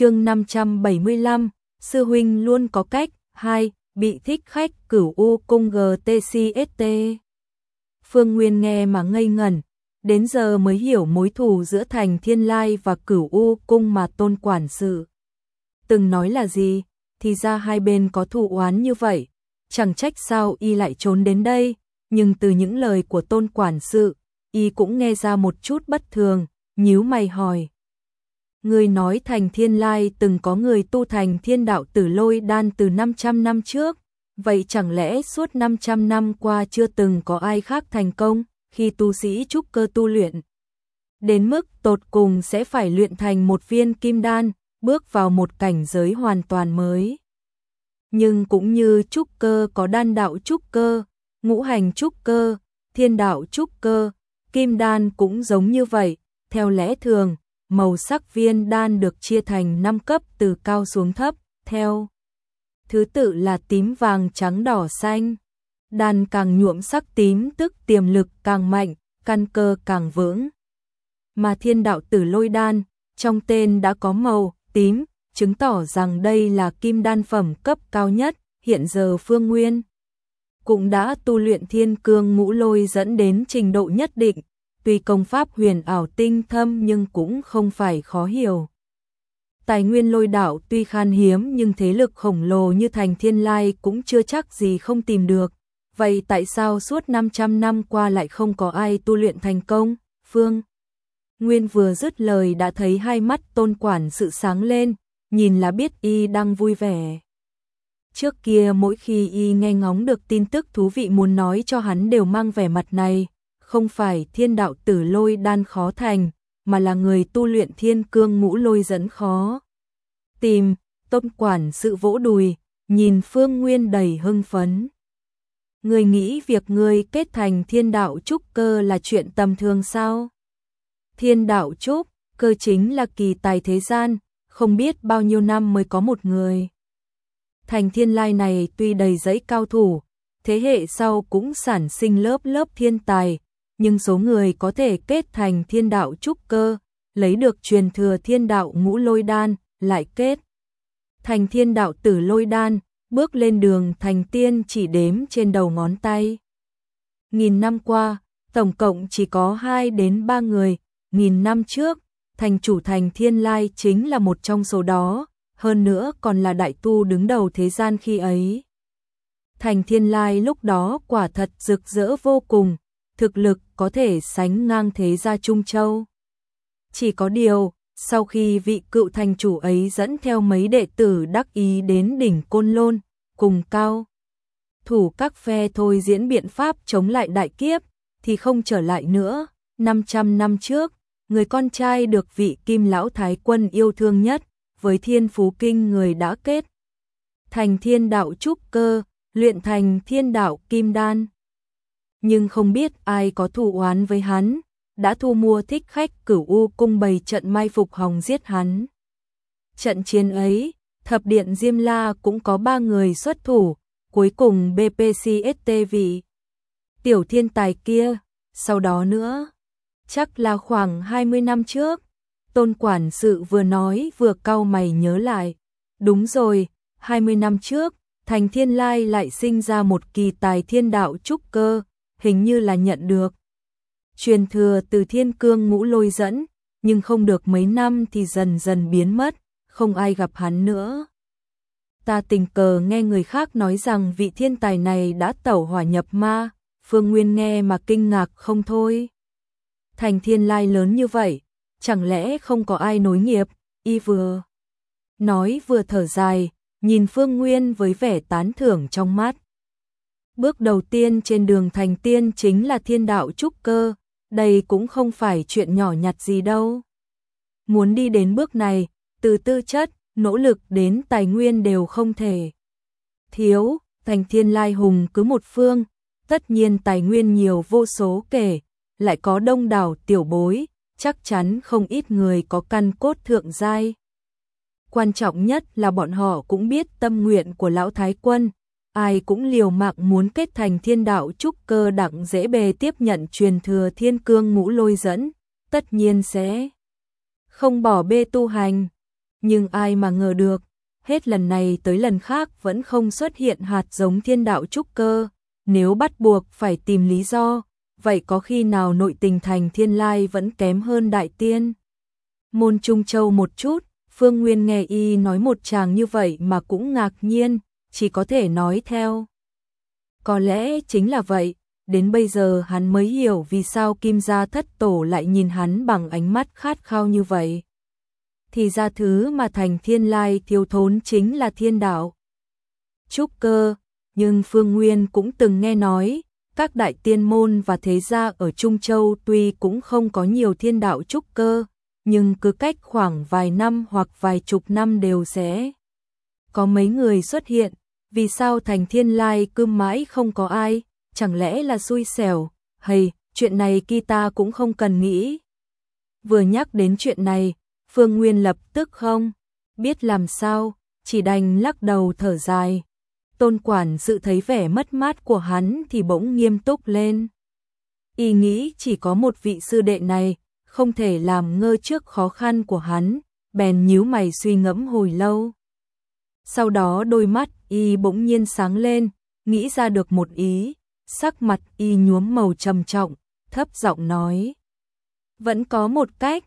chương 575, sư huynh luôn có cách, 2, bị thích khách cửu U cung GTCST. Phương Nguyên nghe mà ngây ngẩn, đến giờ mới hiểu mối thù giữa thành thiên lai và cửu U cung mà tôn quản sự. Từng nói là gì, thì ra hai bên có thù oán như vậy, chẳng trách sao y lại trốn đến đây, nhưng từ những lời của tôn quản sự, y cũng nghe ra một chút bất thường, nhíu mày hỏi. Người nói thành thiên lai từng có người tu thành thiên đạo tử lôi đan từ 500 năm trước, vậy chẳng lẽ suốt 500 năm qua chưa từng có ai khác thành công khi tu sĩ trúc cơ tu luyện? Đến mức tột cùng sẽ phải luyện thành một viên kim đan, bước vào một cảnh giới hoàn toàn mới. Nhưng cũng như trúc cơ có đan đạo trúc cơ, ngũ hành trúc cơ, thiên đạo trúc cơ, kim đan cũng giống như vậy, theo lẽ thường màu sắc viên đan được chia thành 5 cấp từ cao xuống thấp, theo thứ tự là tím vàng trắng đỏ xanh. Đan càng nhuộm sắc tím tức tiềm lực càng mạnh, căn cơ càng vững. Mà thiên đạo tử lôi đan, trong tên đã có màu tím, chứng tỏ rằng đây là kim đan phẩm cấp cao nhất, hiện giờ Phương Nguyên cũng đã tu luyện thiên cương ngũ lôi dẫn đến trình độ nhất định, tuy công pháp huyền ảo tinh thâm nhưng cũng không phải khó hiểu. Tài nguyên lôi đạo tuy khan hiếm nhưng thế lực khổng lồ như thành thiên lai cũng chưa chắc gì không tìm được. Vậy tại sao suốt 500 năm qua lại không có ai tu luyện thành công? Phương Nguyên vừa dứt lời đã thấy hai mắt tôn quản sự sáng lên, nhìn là biết y đang vui vẻ. Trước kia mỗi khi y nghe ngóng được tin tức thú vị muốn nói cho hắn đều mang vẻ mặt này, không phải thiên đạo tử lôi đan khó thành, mà là người tu luyện thiên cương ngũ lôi dẫn khó. Tìm, tôn quản sự vỗ đùi, nhìn Phương Nguyên đầy hưng phấn. Người nghĩ việc người kết thành thiên đạo trúc cơ là chuyện tầm thường sao? Thiên đạo trúc, cơ chính là kỳ tài thế gian, không biết bao nhiêu năm mới có một người. Thành thiên lai này tuy đầy giấy cao thủ, thế hệ sau cũng sản sinh lớp lớp thiên tài, nhưng số người có thể kết thành thiên đạo trúc cơ, lấy được truyền thừa thiên đạo ngũ lôi đan, lại kết thành thiên đạo tử lôi đan, bước lên đường thành tiên chỉ đếm trên đầu ngón tay. Nghìn năm qua, tổng cộng chỉ có 2 đến 3 người, nghìn năm trước, thành chủ thành thiên lai chính là một trong số đó, hơn nữa còn là đại tu đứng đầu thế gian khi ấy. Thành thiên lai lúc đó quả thật rực rỡ vô cùng, thực lực có thể sánh ngang thế gia Trung Châu. Chỉ có điều, sau khi vị cựu thành chủ ấy dẫn theo mấy đệ tử đắc ý đến đỉnh Côn Lôn, cùng cao, thủ các phe thôi diễn biện pháp chống lại đại kiếp, thì không trở lại nữa. 500 năm trước, người con trai được vị kim lão thái quân yêu thương nhất, với thiên phú kinh người đã kết. Thành thiên đạo trúc cơ, luyện thành thiên đạo kim đan nhưng không biết ai có thù oán với hắn, đã thu mua thích khách cửu u cung bày trận mai phục hòng giết hắn. Trận chiến ấy, thập điện Diêm La cũng có ba người xuất thủ, cuối cùng BPCST vị. Tiểu thiên tài kia, sau đó nữa, chắc là khoảng 20 năm trước, tôn quản sự vừa nói vừa cau mày nhớ lại. Đúng rồi, 20 năm trước, thành thiên lai lại sinh ra một kỳ tài thiên đạo trúc cơ, hình như là nhận được. Truyền thừa từ thiên cương ngũ lôi dẫn, nhưng không được mấy năm thì dần dần biến mất, không ai gặp hắn nữa. Ta tình cờ nghe người khác nói rằng vị thiên tài này đã tẩu hỏa nhập ma, Phương Nguyên nghe mà kinh ngạc không thôi. Thành thiên lai lớn như vậy, chẳng lẽ không có ai nối nghiệp, y vừa. Nói vừa thở dài, nhìn Phương Nguyên với vẻ tán thưởng trong mắt. Bước đầu tiên trên đường thành tiên chính là thiên đạo trúc cơ, đây cũng không phải chuyện nhỏ nhặt gì đâu. Muốn đi đến bước này, từ tư chất, nỗ lực đến tài nguyên đều không thể. Thiếu, thành thiên lai hùng cứ một phương, tất nhiên tài nguyên nhiều vô số kể, lại có đông đảo tiểu bối, chắc chắn không ít người có căn cốt thượng giai. Quan trọng nhất là bọn họ cũng biết tâm nguyện của lão thái quân, ai cũng liều mạng muốn kết thành thiên đạo trúc cơ đặng dễ bề tiếp nhận truyền thừa thiên cương ngũ lôi dẫn, tất nhiên sẽ không bỏ bê tu hành. Nhưng ai mà ngờ được, hết lần này tới lần khác vẫn không xuất hiện hạt giống thiên đạo trúc cơ, nếu bắt buộc phải tìm lý do, vậy có khi nào nội tình thành thiên lai vẫn kém hơn đại tiên? Môn Trung Châu một chút, Phương Nguyên nghe y nói một chàng như vậy mà cũng ngạc nhiên, chỉ có thể nói theo. Có lẽ chính là vậy, đến bây giờ hắn mới hiểu vì sao Kim Gia thất tổ lại nhìn hắn bằng ánh mắt khát khao như vậy. Thì ra thứ mà thành thiên lai thiếu thốn chính là thiên đạo. Trúc cơ, nhưng Phương Nguyên cũng từng nghe nói, các đại tiên môn và thế gia ở Trung Châu tuy cũng không có nhiều thiên đạo trúc cơ, nhưng cứ cách khoảng vài năm hoặc vài chục năm đều sẽ có mấy người xuất hiện, vì sao thành thiên lai cứ mãi không có ai, chẳng lẽ là xui xẻo, hay, chuyện này kita cũng không cần nghĩ. Vừa nhắc đến chuyện này, Phương Nguyên lập tức không, biết làm sao, chỉ đành lắc đầu thở dài. Tôn quản sự thấy vẻ mất mát của hắn thì bỗng nghiêm túc lên. Y nghĩ chỉ có một vị sư đệ này, không thể làm ngơ trước khó khăn của hắn, bèn nhíu mày suy ngẫm hồi lâu. Sau đó đôi mắt y bỗng nhiên sáng lên, nghĩ ra được một ý, sắc mặt y nhuốm màu trầm trọng, thấp giọng nói. Vẫn có một cách,